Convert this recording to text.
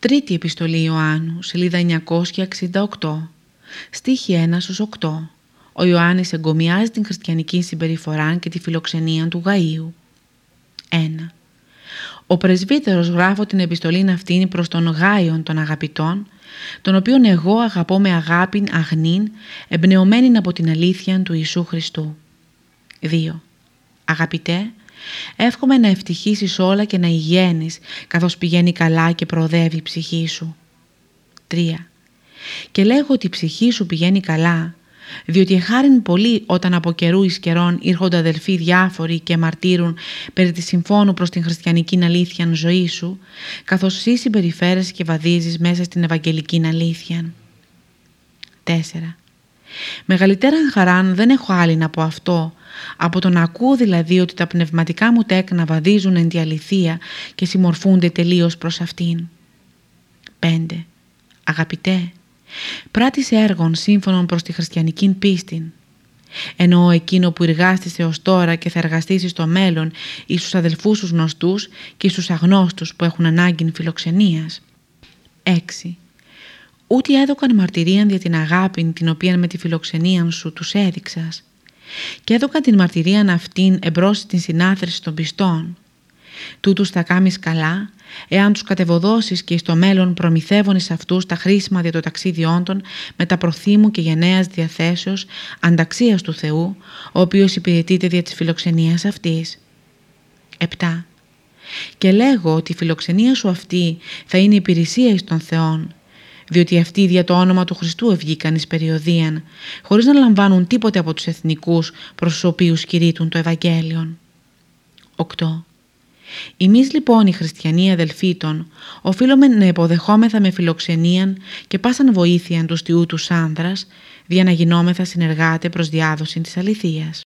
Τρίτη επιστολή Ιωάννου, σελίδα 968, στίχη 1 8. Ο Ιωάννης εγκομιάζει την χριστιανική συμπεριφορά και τη φιλοξενία του Γαΐου. 1. Ο πρεσβύτερος γράφω την επιστολή αυτήν προς τον Γάιον των αγαπητών, τον οποίον εγώ αγαπώ με αγάπην αγνήν, εμπνεωμένη από την αλήθεια του Ιησού Χριστού. 2. Αγαπητέ, Εύχομαι να ευτυχήσεις όλα και να υγιένεις καθώς πηγαίνει καλά και προοδεύει η ψυχή σου. 3. Και λέγω ότι η ψυχή σου πηγαίνει καλά, διότι εχάριν πολύ όταν από καιρού εις καιρών ήρχονται αδελφοί διάφοροι και μαρτύρουν περί της συμφώνου προς την χριστιανική αλήθεια ζωή σου, καθώς εσύ συμπεριφέρεσαι και βαδίζεις μέσα στην ευαγγελική αλήθεια. 4. Μεγαλύτερα χαράν δεν έχω άλλη από αυτό, από το να ακούω δηλαδή ότι τα πνευματικά μου τέκνα βαδίζουν εν τη αληθεία και συμμορφούνται τελείως προς αυτήν. 5. Αγαπητέ, πράτησε έργων σύμφωνον προς τη χριστιανική πίστη. Εννοώ εκείνο που εργάστησε ως τώρα και θα εργαστήσεις στο μέλλον εις στους αδελφούς τους γνωστούς και στους αγνώστους που έχουν ανάγκη φιλοξενίας. 6. Ούτε έδωκαν μαρτυρίαν για την αγάπη την οποία με τη φιλοξενία σου τους έδειξας και έδωκαν την μαρτυρίαν αυτήν εμπρός στην συνάθρηση των πιστών. Τούτους θα κάμεις καλά, εάν τους κατεβοδώσεις και στο μέλλον προμηθεύουν εις αυτούς τα χρήσιμα για το ταξίδι όντων με τα προθήμου και γενναίας διαθέσεως ανταξίας του Θεού, ο οποίος υπηρετείται δια της φιλοξενίας αυτής. 7. Και λέγω ότι η φιλοξενία σου αυτή θα είναι υπηρεσία εις των Θεών, διότι αυτοί δια το όνομα του Χριστού ευγήκαν εις περιοδίαν, χωρίς να λαμβάνουν τίποτε από τους εθνικούς προς τους οποίους κηρύττουν το Ευαγγέλιον. 8. Εμείς λοιπόν οι χριστιανοί αδελφοί οφείλουμε να υποδεχόμεθα με φιλοξενίαν και πάσαν βοήθειαν τους Τιού τους άνδρας, δια να γινόμεθα συνεργάτε προς διάδοση της αληθείας.